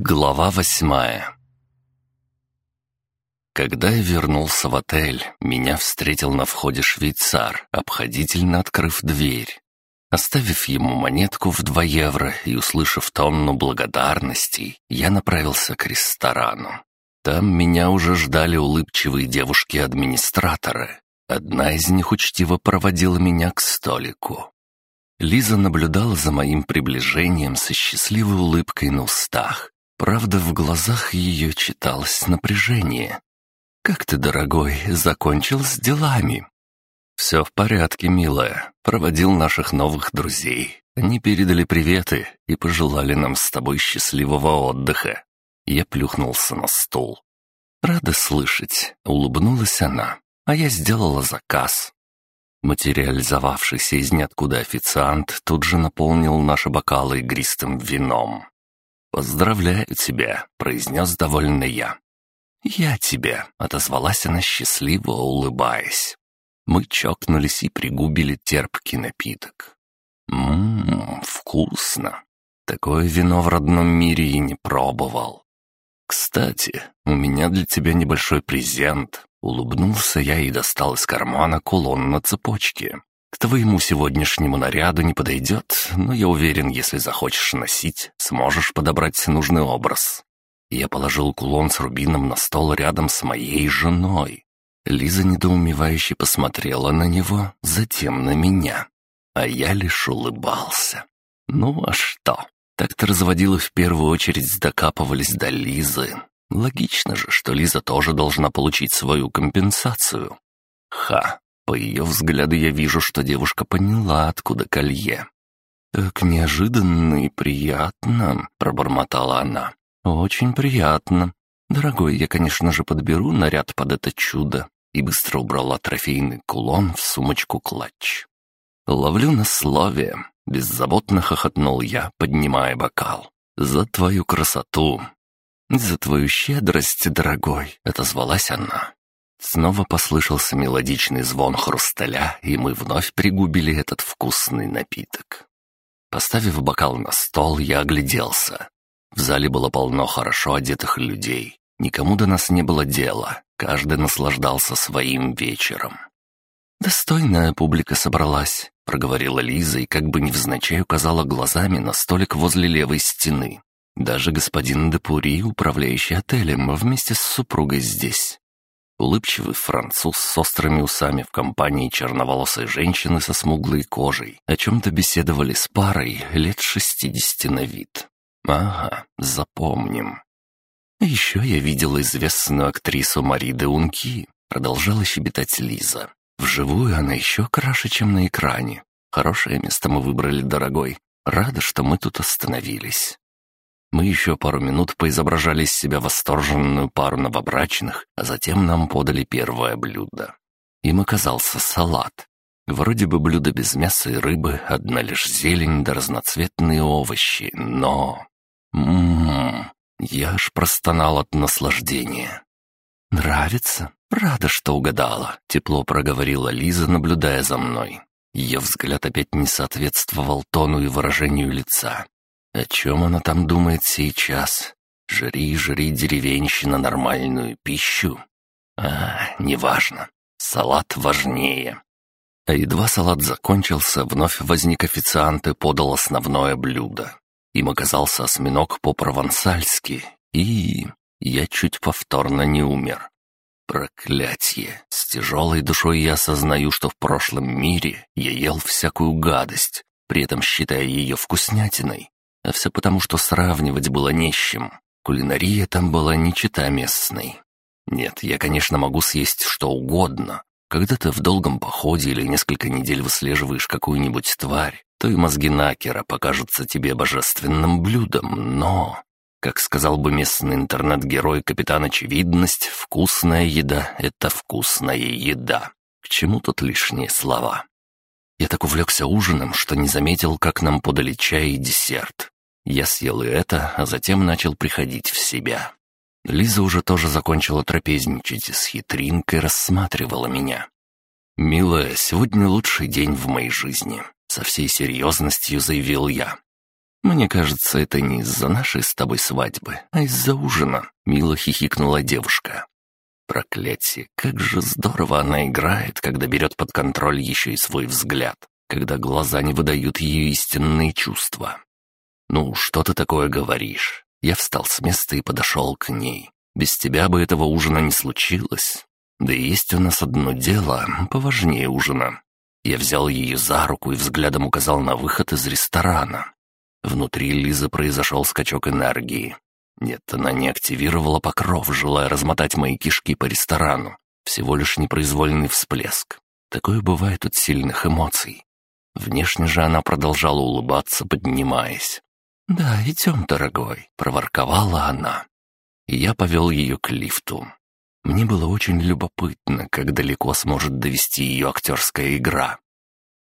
Глава восьмая Когда я вернулся в отель, меня встретил на входе швейцар, обходительно открыв дверь. Оставив ему монетку в два евро и услышав тонну благодарностей, я направился к ресторану. Там меня уже ждали улыбчивые девушки-администраторы. Одна из них учтиво проводила меня к столику. Лиза наблюдала за моим приближением со счастливой улыбкой на устах. Правда, в глазах ее читалось напряжение. «Как ты, дорогой, закончил с делами?» «Все в порядке, милая. Проводил наших новых друзей. Они передали приветы и пожелали нам с тобой счастливого отдыха». Я плюхнулся на стул. «Рада слышать», — улыбнулась она, а я сделала заказ. Материализовавшийся из ниоткуда официант тут же наполнил наши бокалы игристым вином. «Поздравляю тебя», — произнес довольно я. «Я тебя», — отозвалась она счастливо, улыбаясь. Мы чокнулись и пригубили терпкий напиток. «Ммм, вкусно. Такое вино в родном мире и не пробовал. Кстати, у меня для тебя небольшой презент». Улыбнулся я и достал из кармана кулон на цепочке. К твоему сегодняшнему наряду не подойдет, но я уверен, если захочешь носить, сможешь подобрать нужный образ. Я положил кулон с рубином на стол рядом с моей женой. Лиза недоумевающе посмотрела на него, затем на меня. А я лишь улыбался. Ну а что? Так-то разводилы в первую очередь докапывались до Лизы. Логично же, что Лиза тоже должна получить свою компенсацию. Ха, по ее взгляду я вижу, что девушка поняла, откуда колье. «Так неожиданно и приятно», — пробормотала она. «Очень приятно. Дорогой, я, конечно же, подберу наряд под это чудо». И быстро убрала трофейный кулон в сумочку-клатч. «Ловлю на слове», — беззаботно хохотнул я, поднимая бокал. «За твою красоту». «За твою щедрость, дорогой», — отозвалась она. Снова послышался мелодичный звон хрусталя, и мы вновь пригубили этот вкусный напиток. Поставив бокал на стол, я огляделся. В зале было полно хорошо одетых людей. Никому до нас не было дела, каждый наслаждался своим вечером. «Достойная публика собралась», — проговорила Лиза и как бы невзначай указала глазами на столик возле левой стены. Даже господин Депури, управляющий отелем, вместе с супругой здесь. Улыбчивый француз с острыми усами в компании черноволосой женщины со смуглой кожей о чем-то беседовали с парой лет шестидесяти на вид. Ага, запомним. еще я видела известную актрису Мари де Унки, продолжала щебетать Лиза. Вживую она еще краше, чем на экране. Хорошее место мы выбрали, дорогой. Рада, что мы тут остановились. Мы еще пару минут поизображали из себя восторженную пару новобрачных, а затем нам подали первое блюдо. Им оказался салат. Вроде бы блюдо без мяса и рыбы, одна лишь зелень да разноцветные овощи, но... Ммм, я аж простонал от наслаждения. «Нравится? Рада, что угадала», — тепло проговорила Лиза, наблюдая за мной. Ее взгляд опять не соответствовал тону и выражению лица. О чем она там думает сейчас? Жри, жри, деревенщина, нормальную пищу. А, неважно. Салат важнее. А едва салат закончился, вновь возник официант и подал основное блюдо. Им оказался осьминог по-провансальски, и... я чуть повторно не умер. Проклятье! С тяжелой душой я осознаю, что в прошлом мире я ел всякую гадость, при этом считая ее вкуснятиной. А все потому, что сравнивать было не с чем. Кулинария там была не чета местной. Нет, я, конечно, могу съесть что угодно. Когда ты в долгом походе или несколько недель выслеживаешь какую-нибудь тварь, то и мозги Накера покажутся тебе божественным блюдом, но... Как сказал бы местный интернет-герой Капитан Очевидность, вкусная еда — это вкусная еда. К чему тут лишние слова? Я так увлекся ужином, что не заметил, как нам подали чай и десерт. Я съел и это, а затем начал приходить в себя. Лиза уже тоже закончила трапезничать и с хитринкой рассматривала меня. «Милая, сегодня лучший день в моей жизни», — со всей серьезностью заявил я. Мне кажется, это не из-за нашей с тобой свадьбы, а из-за ужина», — мило хихикнула девушка. Проклятие, как же здорово она играет, когда берет под контроль еще и свой взгляд, когда глаза не выдают ее истинные чувства. «Ну, что ты такое говоришь?» Я встал с места и подошел к ней. «Без тебя бы этого ужина не случилось. Да и есть у нас одно дело, поважнее ужина». Я взял ее за руку и взглядом указал на выход из ресторана. Внутри Лизы произошел скачок энергии. Нет, она не активировала покров, желая размотать мои кишки по ресторану. Всего лишь непроизвольный всплеск. Такое бывает от сильных эмоций. Внешне же она продолжала улыбаться, поднимаясь. «Да, идем, дорогой», — проворковала она. И я повел ее к лифту. Мне было очень любопытно, как далеко сможет довести ее актерская игра.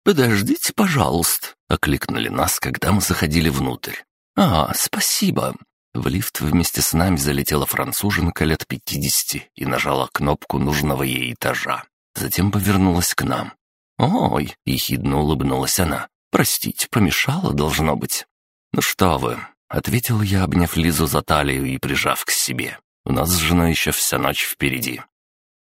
«Подождите, пожалуйста», — окликнули нас, когда мы заходили внутрь. «А, спасибо». В лифт вместе с нами залетела француженка лет пятидесяти и нажала кнопку нужного ей этажа. Затем повернулась к нам. «Ой!» — ехидно улыбнулась она. «Простите, помешала, должно быть». «Ну что вы», — ответил я, обняв Лизу за талию и прижав к себе. «У нас с женой еще вся ночь впереди».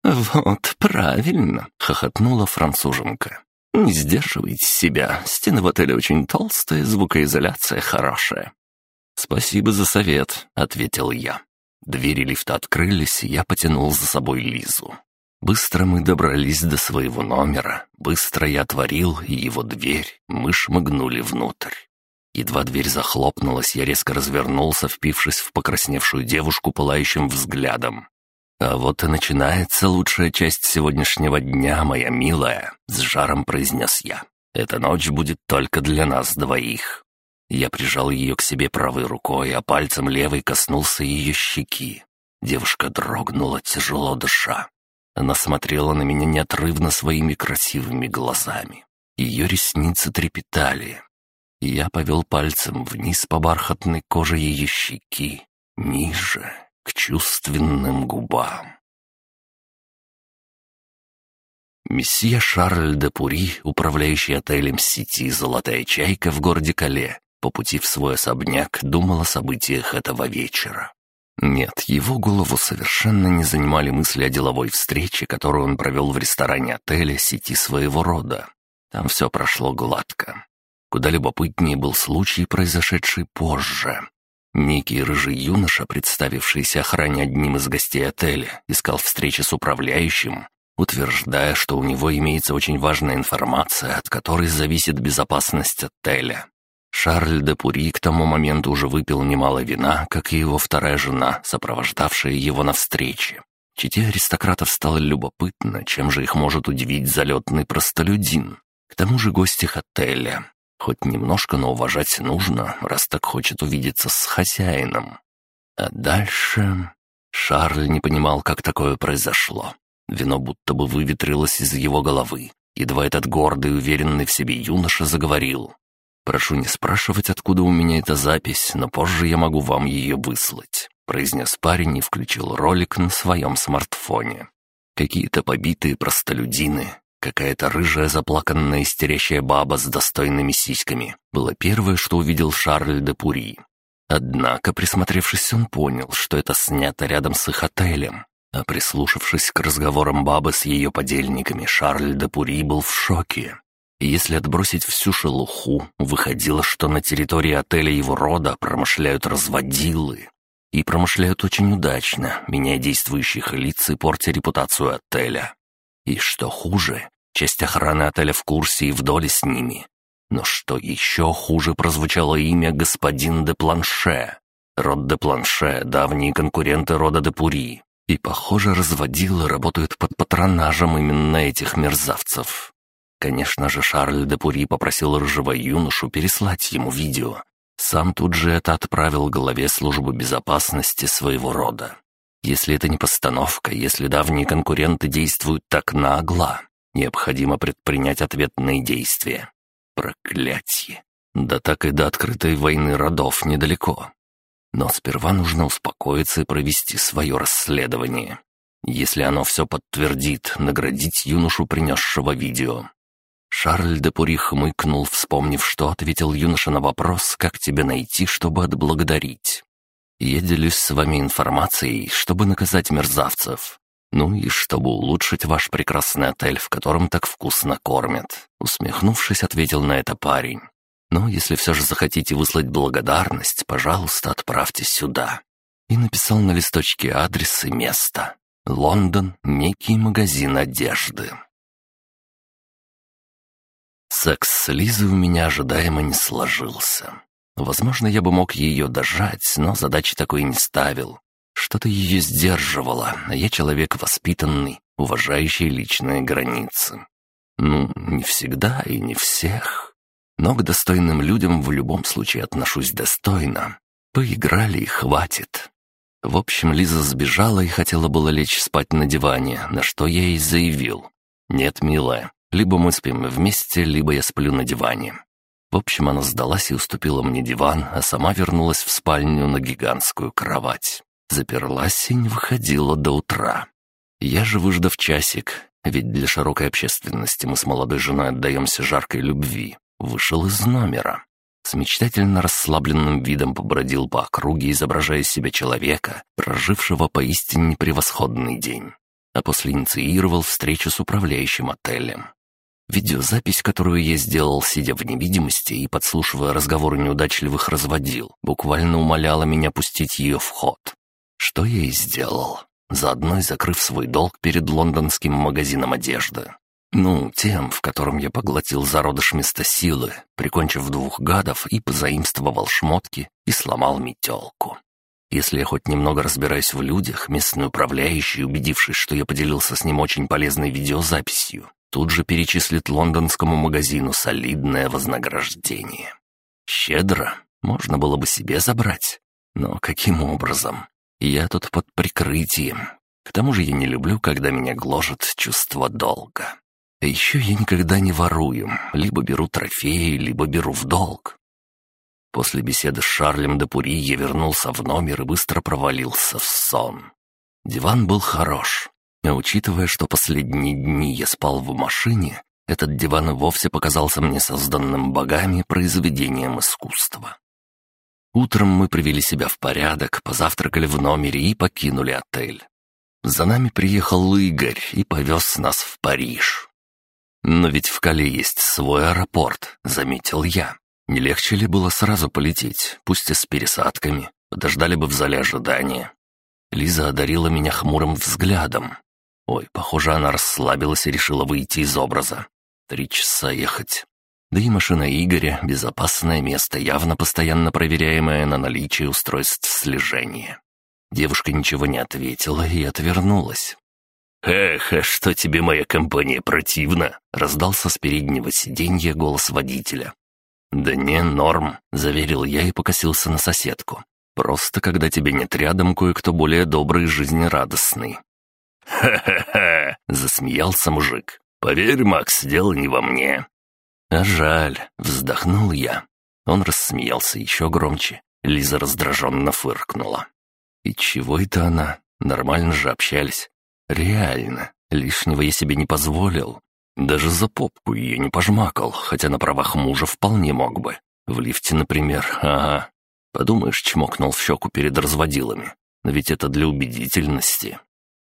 «Вот, правильно», — хохотнула француженка. «Не сдерживайте себя, стены в отеле очень толстые, звукоизоляция хорошая». «Спасибо за совет», — ответил я. Двери лифта открылись, и я потянул за собой Лизу. Быстро мы добрались до своего номера, быстро я отворил его дверь, мы шмыгнули внутрь. Едва дверь захлопнулась, я резко развернулся, впившись в покрасневшую девушку пылающим взглядом. «А вот и начинается лучшая часть сегодняшнего дня, моя милая», — с жаром произнес я. «Эта ночь будет только для нас двоих». Я прижал ее к себе правой рукой, а пальцем левой коснулся ее щеки. Девушка дрогнула, тяжело дыша. Она смотрела на меня неотрывно своими красивыми глазами. Ее ресницы трепетали, я повел пальцем вниз по бархатной коже ее щеки, ниже, к чувственным губам. Месье Шарль де Пури, управляющий отелем сети «Золотая чайка» в городе Кале, по пути в свой особняк думал о событиях этого вечера. Нет, его голову совершенно не занимали мысли о деловой встрече, которую он провел в ресторане отеля сети своего рода. Там все прошло гладко. Куда любопытнее был случай, произошедший позже. Некий рыжий юноша, представившийся охране одним из гостей отеля, искал встречи с управляющим, утверждая, что у него имеется очень важная информация, от которой зависит безопасность отеля. Шарль де Пури к тому моменту уже выпил немало вина, как и его вторая жена, сопровождавшая его на встрече. Чите аристократов стало любопытно, чем же их может удивить залетный простолюдин. К тому же гости отеля. Хоть немножко, но уважать нужно, раз так хочет увидеться с хозяином. А дальше... Шарль не понимал, как такое произошло. Вино будто бы выветрилось из его головы. Едва этот гордый уверенный в себе юноша заговорил. «Прошу не спрашивать, откуда у меня эта запись, но позже я могу вам ее выслать», — произнес парень и включил ролик на своем смартфоне. Какие-то побитые простолюдины, Какая-то рыжая, заплаканная, истерящая баба с достойными сиськами было первое, что увидел Шарль де Пури. Однако, присмотревшись, он понял, что это снято рядом с их отелем. А прислушавшись к разговорам бабы с ее подельниками, Шарль де Пури был в шоке. Если отбросить всю шелуху, выходило, что на территории отеля его рода промышляют разводилы. И промышляют очень удачно, меняя действующих лиц и портя репутацию отеля. И что хуже, Часть охраны отеля в курсе и в доле с ними. Но что еще хуже прозвучало имя господин де Планше. Род де Планше — давние конкуренты рода де Пури. И, похоже, разводилы работают под патронажем именно этих мерзавцев. Конечно же, Шарль де Пури попросил рыжего юношу переслать ему видео. Сам тут же это отправил главе службы безопасности своего рода. Если это не постановка, если давние конкуренты действуют так нагло, Необходимо предпринять ответные действия. Проклятье. Да так и до открытой войны родов недалеко. Но сперва нужно успокоиться и провести свое расследование. Если оно все подтвердит, наградить юношу, принесшего видео. Шарль де Пури хмыкнул, вспомнив, что ответил юноша на вопрос, как тебя найти, чтобы отблагодарить. «Я делюсь с вами информацией, чтобы наказать мерзавцев. Ну и чтобы улучшить ваш прекрасный отель, в котором так вкусно кормят», усмехнувшись, ответил на это парень. «Но если все же захотите выслать благодарность, пожалуйста, отправьте сюда». И написал на листочке адрес и место. Лондон, некий магазин одежды. Секс с Лизой у меня ожидаемо не сложился. Возможно, я бы мог ее дожать, но задачи такой не ставил. Что-то ее сдерживало, а я человек воспитанный, уважающий личные границы. Ну, не всегда и не всех. Но к достойным людям в любом случае отношусь достойно. Поиграли и хватит. В общем, Лиза сбежала и хотела было лечь спать на диване, на что я ей заявил. «Нет, милая, либо мы спим вместе, либо я сплю на диване». В общем, она сдалась и уступила мне диван, а сама вернулась в спальню на гигантскую кровать. Заперлась и не выходила до утра. Я же, выждав часик, ведь для широкой общественности мы с молодой женой отдаемся жаркой любви, вышел из номера. С мечтательно расслабленным видом побродил по округе, изображая себя человека, прожившего поистине превосходный день. А после инициировал встречу с управляющим отелем. Видеозапись, которую я сделал, сидя в невидимости и подслушивая разговоры неудачливых разводил, буквально умоляла меня пустить ее в ход. Что я и сделал, заодно и закрыв свой долг перед лондонским магазином одежды. Ну, тем, в котором я поглотил зародыш места силы, прикончив двух гадов и позаимствовал шмотки и сломал метелку. Если я хоть немного разбираюсь в людях, местный управляющий, убедившись, что я поделился с ним очень полезной видеозаписью, тут же перечислит лондонскому магазину солидное вознаграждение. Щедро, можно было бы себе забрать. Но каким образом? Я тут под прикрытием. К тому же я не люблю, когда меня гложет чувство долга. А еще я никогда не ворую, либо беру трофеи, либо беру в долг. После беседы с Шарлем де Пури я вернулся в номер и быстро провалился в сон. Диван был хорош, а учитывая, что последние дни я спал в машине, этот диван и вовсе показался мне созданным богами произведением искусства. Утром мы привели себя в порядок, позавтракали в номере и покинули отель. За нами приехал Игорь и повез нас в Париж. «Но ведь в Кале есть свой аэропорт», — заметил я. «Не легче ли было сразу полететь, пусть и с пересадками? Подождали бы в зале ожидания». Лиза одарила меня хмурым взглядом. Ой, похоже, она расслабилась и решила выйти из образа. Три часа ехать. Да и машина Игоря — безопасное место, явно постоянно проверяемое на наличие устройств слежения. Девушка ничего не ответила и отвернулась. «Эх, а что тебе моя компания противна?» — раздался с переднего сиденья голос водителя. «Да не, норм», — заверил я и покосился на соседку. «Просто когда тебя нет рядом, кое-кто более добрый и жизнерадостный. «Ха-ха-ха!» — засмеялся мужик. «Поверь, Макс, дело не во мне». «А жаль», — вздохнул я. Он рассмеялся еще громче. Лиза раздраженно фыркнула. «И чего это она? Нормально же общались. Реально, лишнего я себе не позволил. Даже за попку ее не пожмакал, хотя на правах мужа вполне мог бы. В лифте, например, ага. Подумаешь, чмокнул в щеку перед разводилами. Но ведь это для убедительности.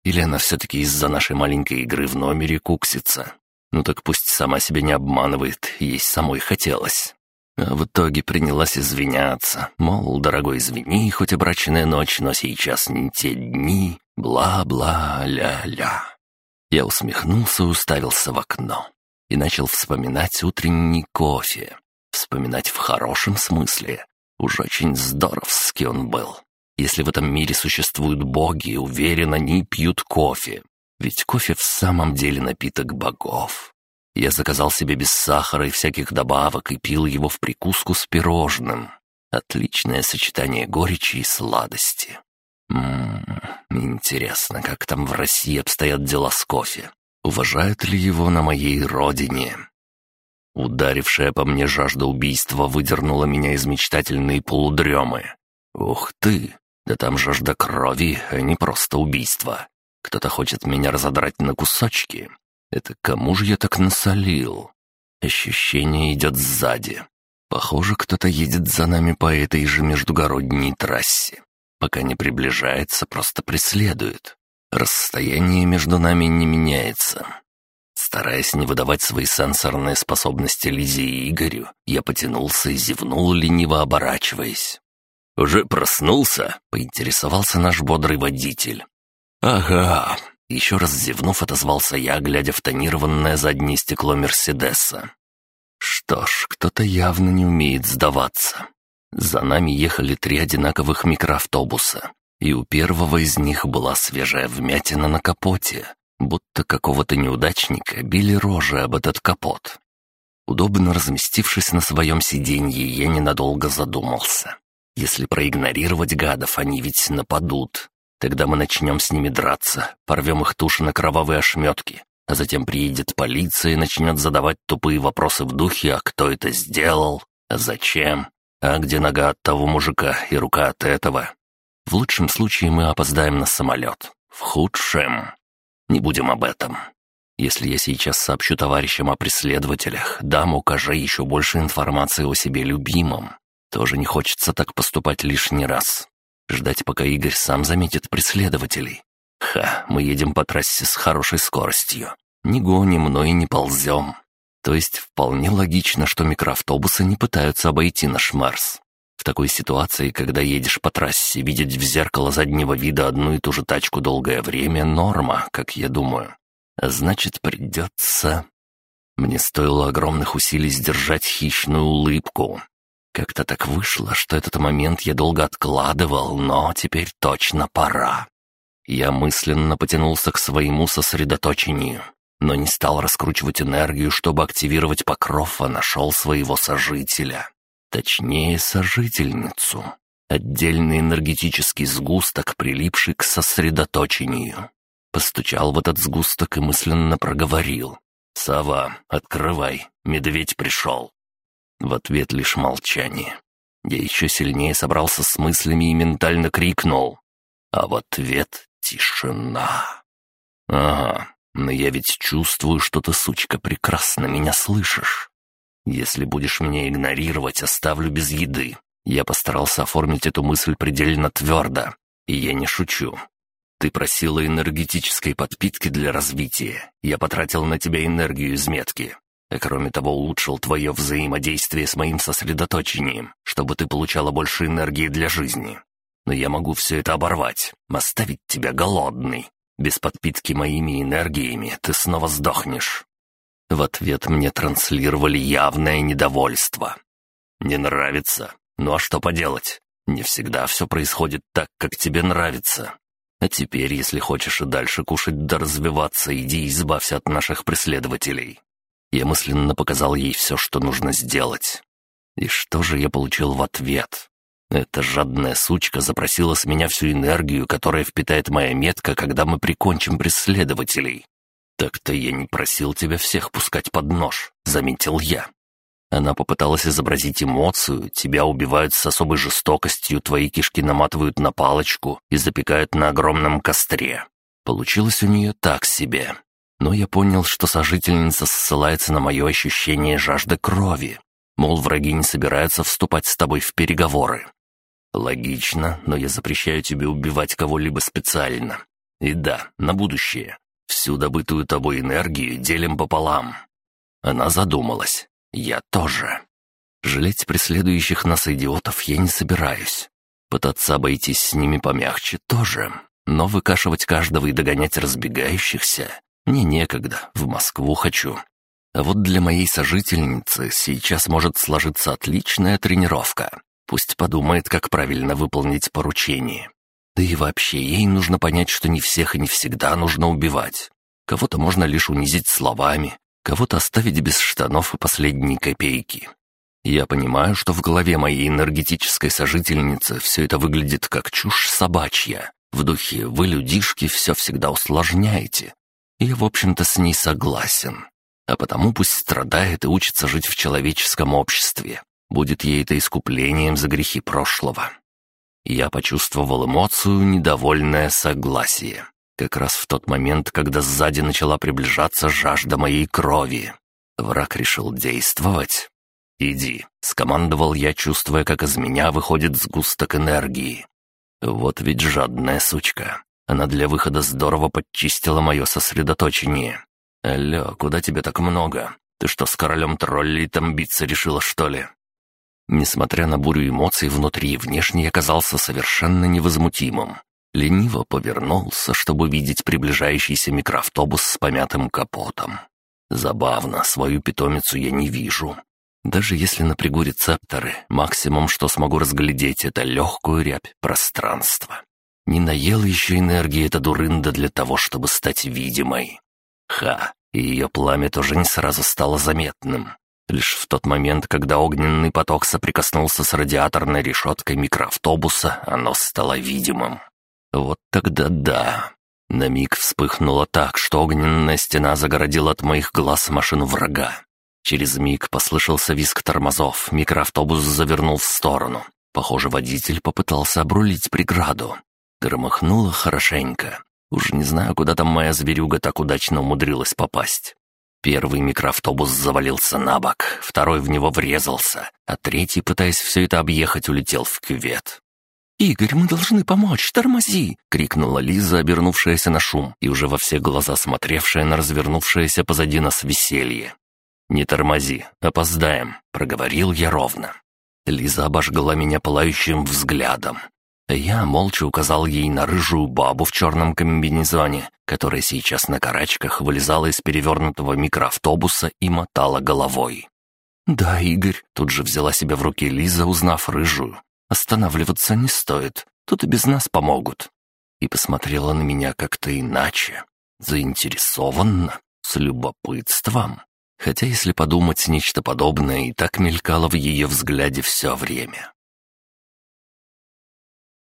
Или она все-таки из-за нашей маленькой игры в номере куксится? Ну так пусть сама себя не обманывает, ей самой хотелось. А в итоге принялась извиняться, мол, дорогой, извини, хоть и ночь, но сейчас не те дни, бла-бла-ля-ля. Я усмехнулся и уставился в окно. И начал вспоминать утренний кофе. Вспоминать в хорошем смысле. Уж очень здоровский он был. Если в этом мире существуют боги, уверен, они пьют кофе. Ведь кофе в самом деле напиток богов. Я заказал себе без сахара и всяких добавок и пил его в прикуску с пирожным. Отличное сочетание горечи и сладости. Ммм, интересно, как там в России обстоят дела с кофе? Уважают ли его на моей родине? Ударившая по мне жажда убийства выдернула меня из мечтательной полудремы. Ух ты, да там жажда крови, а не просто убийство. Кто-то хочет меня разодрать на кусочки. Это кому же я так насолил? Ощущение идет сзади. Похоже, кто-то едет за нами по этой же междугородней трассе. Пока не приближается, просто преследует. Расстояние между нами не меняется. Стараясь не выдавать свои сенсорные способности Лизе и Игорю, я потянулся и зевнул, лениво оборачиваясь. «Уже проснулся?» — поинтересовался наш бодрый водитель. «Ага», — еще раз зевнув, отозвался я, глядя в тонированное заднее стекло Мерседеса. «Что ж, кто-то явно не умеет сдаваться». За нами ехали три одинаковых микроавтобуса, и у первого из них была свежая вмятина на капоте, будто какого-то неудачника били рожи об этот капот. Удобно разместившись на своем сиденье, я ненадолго задумался. Если проигнорировать гадов, они ведь нападут. Тогда мы начнем с ними драться, порвем их туши на кровавые ошметки, а затем приедет полиция и начнет задавать тупые вопросы в духе «А кто это сделал? А зачем? А где нога от того мужика и рука от этого?» В лучшем случае мы опоздаем на самолет. В худшем... Не будем об этом. Если я сейчас сообщу товарищам о преследователях, дам укаже еще больше информации о себе любимом. Тоже не хочется так поступать лишний раз. Ждать, пока Игорь сам заметит преследователей. Ха, мы едем по трассе с хорошей скоростью. Не гоним, но и не ползем. То есть вполне логично, что микроавтобусы не пытаются обойти наш Марс. В такой ситуации, когда едешь по трассе, видеть в зеркало заднего вида одну и ту же тачку долгое время — норма, как я думаю. А значит, придется... Мне стоило огромных усилий сдержать хищную улыбку. Как-то так вышло, что этот момент я долго откладывал, но теперь точно пора. Я мысленно потянулся к своему сосредоточению, но не стал раскручивать энергию, чтобы активировать покров, а нашел своего сожителя. Точнее, сожительницу. Отдельный энергетический сгусток, прилипший к сосредоточению. Постучал в этот сгусток и мысленно проговорил. «Сова, открывай, медведь пришел». В ответ лишь молчание. Я еще сильнее собрался с мыслями и ментально крикнул. А в ответ тишина. «Ага, но я ведь чувствую, что ты, сучка, прекрасно меня слышишь. Если будешь меня игнорировать, оставлю без еды». Я постарался оформить эту мысль предельно твердо. И я не шучу. Ты просила энергетической подпитки для развития. Я потратил на тебя энергию из метки. А кроме того, улучшил твое взаимодействие с моим сосредоточением, чтобы ты получала больше энергии для жизни. Но я могу все это оборвать, оставить тебя голодный. Без подпитки моими энергиями ты снова сдохнешь. В ответ мне транслировали явное недовольство. «Не нравится? Ну а что поделать? Не всегда все происходит так, как тебе нравится. А теперь, если хочешь и дальше кушать да развиваться, иди избавься от наших преследователей». Я мысленно показал ей все, что нужно сделать. И что же я получил в ответ? Эта жадная сучка запросила с меня всю энергию, которая впитает моя метка, когда мы прикончим преследователей. «Так-то я не просил тебя всех пускать под нож», — заметил я. Она попыталась изобразить эмоцию, тебя убивают с особой жестокостью, твои кишки наматывают на палочку и запекают на огромном костре. Получилось у нее так себе. Но я понял, что сожительница ссылается на мое ощущение жажды крови. Мол, враги не собираются вступать с тобой в переговоры. Логично, но я запрещаю тебе убивать кого-либо специально. И да, на будущее. Всю добытую тобой энергию делим пополам». Она задумалась. «Я тоже. Жалеть преследующих нас идиотов я не собираюсь. Пытаться обойтись с ними помягче тоже. Но выкашивать каждого и догонять разбегающихся мне некогда, в Москву хочу. А вот для моей сожительницы сейчас может сложиться отличная тренировка. Пусть подумает, как правильно выполнить поручение. Да и вообще, ей нужно понять, что не всех и не всегда нужно убивать. Кого-то можно лишь унизить словами, кого-то оставить без штанов и последней копейки. Я понимаю, что в голове моей энергетической сожительницы все это выглядит как чушь собачья. В духе «вы, людишки, все всегда усложняете». Я, в общем-то, с ней согласен. А потому пусть страдает и учится жить в человеческом обществе. Будет ей это искуплением за грехи прошлого. Я почувствовал эмоцию недовольное согласие. Как раз в тот момент, когда сзади начала приближаться жажда моей крови. Враг решил действовать. «Иди», — скомандовал я, чувствуя, как из меня выходит сгусток энергии. Вот ведь жадная сучка. Она для выхода здорово подчистила мое сосредоточение. «Алло, куда тебе так много? Ты что, с королем троллей там биться решила, что ли?» Несмотря на бурю эмоций внутри и внешне, я казался совершенно невозмутимым. Лениво повернулся, чтобы видеть приближающийся микроавтобус с помятым капотом. Забавно, свою питомицу я не вижу. Даже если напрягу рецепторы, максимум, что смогу разглядеть, это легкую рябь пространства. Не наел еще энергии эта дурында для того, чтобы стать видимой. Ха, и ее пламя тоже не сразу стало заметным. Лишь в тот момент, когда огненный поток соприкоснулся с радиаторной решеткой микроавтобуса, оно стало видимым. Вот тогда да. На миг вспыхнуло так, что огненная стена загородила от моих глаз машину врага. Через миг послышался визг тормозов, микроавтобус завернул в сторону. Похоже, водитель попытался обрулить преграду. Громыхнуло хорошенько. Уж не знаю, куда там моя зверюга так удачно умудрилась попасть. Первый микроавтобус завалился на бок, второй в него врезался, а третий, пытаясь все это объехать, улетел в кювет. «Игорь, мы должны помочь, тормози!» — крикнула Лиза, обернувшаяся на шум и уже во все глаза смотревшая на развернувшееся позади нас веселье. «Не тормози, опоздаем», — проговорил я ровно. Лиза обожгла меня пылающим взглядом. Я молча указал ей на рыжую бабу в черном комбинезоне, которая сейчас на карачках вылезала из перевернутого микроавтобуса и мотала головой. «Да, Игорь», — тут же взяла себя в руки Лиза, узнав рыжую. «Останавливаться не стоит, тут и без нас помогут». И посмотрела на меня как-то иначе, заинтересованно, с любопытством. Хотя, если подумать, нечто подобное и так мелькало в ее взгляде все время.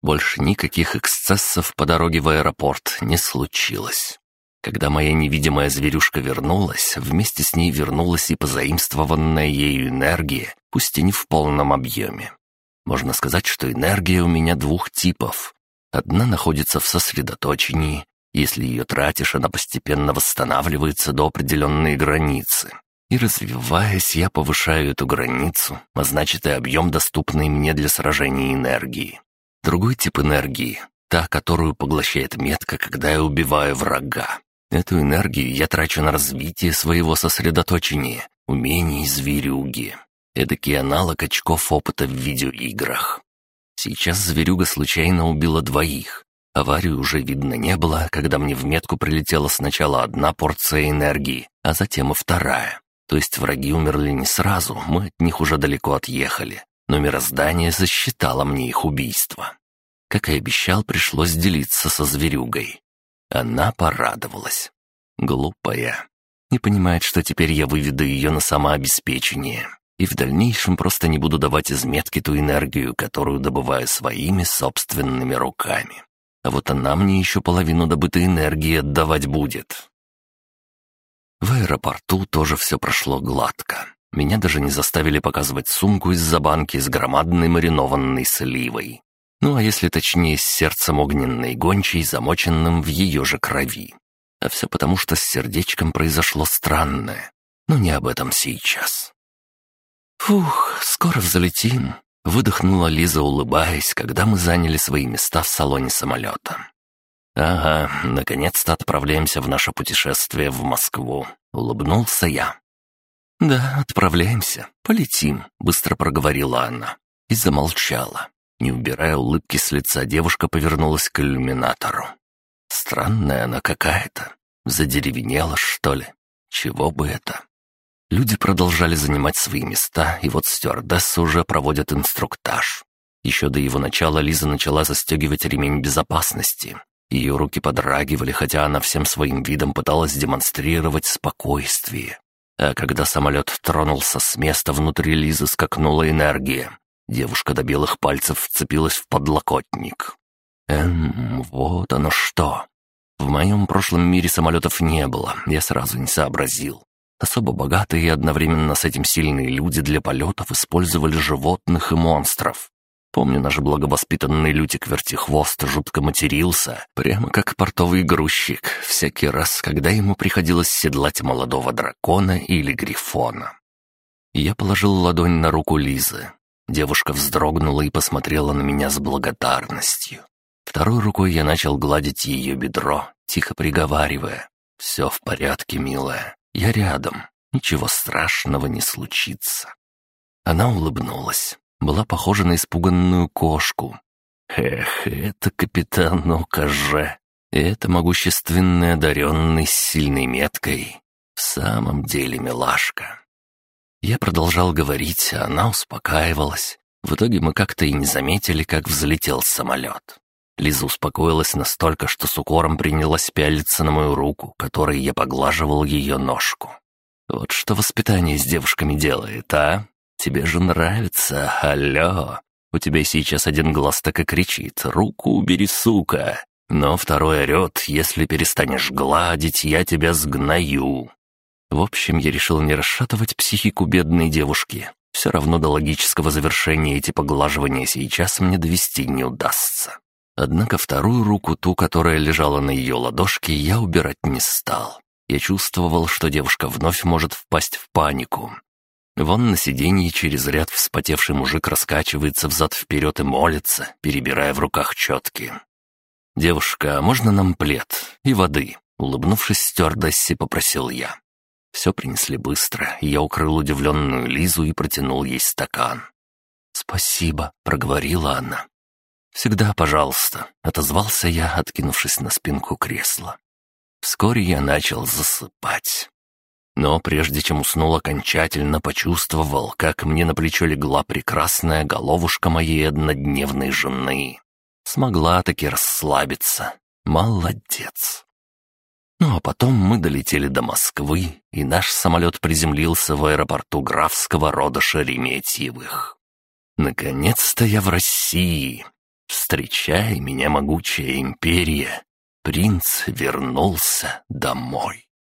Больше никаких эксцессов по дороге в аэропорт не случилось. Когда моя невидимая зверюшка вернулась, вместе с ней вернулась и позаимствованная ею энергия, пусть и не в полном объеме. Можно сказать, что энергия у меня двух типов. Одна находится в сосредоточении, если ее тратишь, она постепенно восстанавливается до определенной границы. И развиваясь, я повышаю эту границу, а значит и объем доступной мне для сражения энергии. Другой тип энергии — та, которую поглощает метка, когда я убиваю врага. Эту энергию я трачу на развитие своего сосредоточения, умений зверюги. Эдакий аналог очков опыта в видеоиграх. Сейчас зверюга случайно убила двоих, Аварии уже видно не было, когда мне в метку прилетела сначала одна порция энергии, а затем и вторая. То есть враги умерли не сразу, мы от них уже далеко отъехали, но мироздание засчитало мне их убийство. Как и обещал, пришлось делиться со зверюгой. Она порадовалась. Глупая. Не понимает, что теперь я выведу ее на самообеспечение. И в дальнейшем просто не буду давать из метки ту энергию, которую добываю своими собственными руками. А вот она мне еще половину добытой энергии отдавать будет. В аэропорту тоже все прошло гладко. Меня даже не заставили показывать сумку из-за банки с громадной маринованной сливой. Ну а если точнее, с сердцем огненной гончей, замоченным в ее же крови. А все потому, что с сердечком произошло странное. Но не об этом сейчас. Фух, скоро взлетим. Выдохнула Лиза, улыбаясь, когда мы заняли свои места в салоне самолета. «Ага, наконец-то отправляемся в наше путешествие в Москву», — улыбнулся я. «Да, отправляемся, полетим», — быстро проговорила она и замолчала. Не убирая улыбки с лица, девушка повернулась к иллюминатору. Странная она какая-то. Задеревенела, что ли? Чего бы это? Люди продолжали занимать свои места, и вот стюардессы уже проводят инструктаж. Еще до его начала Лиза начала застегивать ремень безопасности. Ее руки подрагивали, хотя она всем своим видом пыталась демонстрировать спокойствие. А когда самолет тронулся с места, внутри Лизы скакнула энергия. Девушка до белых пальцев вцепилась в подлокотник. Эм, вот оно что. В моем прошлом мире самолетов не было, я сразу не сообразил. Особо богатые и одновременно с этим сильные люди для полетов использовали животных и монстров. Помню, наш благовоспитанный Лютик-вертихвост жутко матерился, прямо как портовый грузчик, всякий раз, когда ему приходилось седлать молодого дракона или грифона. Я положил ладонь на руку Лизы. Девушка вздрогнула и посмотрела на меня с благодарностью. Второй рукой я начал гладить ее бедро, тихо приговаривая. «Все в порядке, милая. Я рядом. Ничего страшного не случится». Она улыбнулась. Была похожа на испуганную кошку. «Эх, это капитан Окаже. Это могущественный одаренный с сильной меткой. В самом деле милашка». Я продолжал говорить, а она успокаивалась. В итоге мы как-то и не заметили, как взлетел самолет. Лиза успокоилась настолько, что с укором принялась пялиться на мою руку, которой я поглаживал ее ножку. «Вот что воспитание с девушками делает, а? Тебе же нравится, алло! У тебя сейчас один глаз так и кричит «Руку убери, сука!» Но второй орет «Если перестанешь гладить, я тебя сгною!» В общем, я решил не расшатывать психику бедной девушки. Все равно до логического завершения эти поглаживания сейчас мне довести не удастся. Однако вторую руку, ту, которая лежала на ее ладошке, я убирать не стал. Я чувствовал, что девушка вновь может впасть в панику. Вон на сиденье через ряд вспотевший мужик раскачивается взад-вперед и молится, перебирая в руках четки. «Девушка, а можно нам плед и воды?» Улыбнувшись стюардессе, попросил я. Все принесли быстро, и я укрыл удивленную Лизу и протянул ей стакан. «Спасибо», — проговорила она. «Всегда пожалуйста», — отозвался я, откинувшись на спинку кресла. Вскоре я начал засыпать. Но прежде чем уснул окончательно, почувствовал, как мне на плечо легла прекрасная головушка моей однодневной жены. Смогла таки расслабиться. Молодец. Ну а потом мы долетели до Москвы, и наш самолет приземлился в аэропорту графского рода Шереметьевых. Наконец-то я в России. Встречай меня, могучая империя. Принц вернулся домой.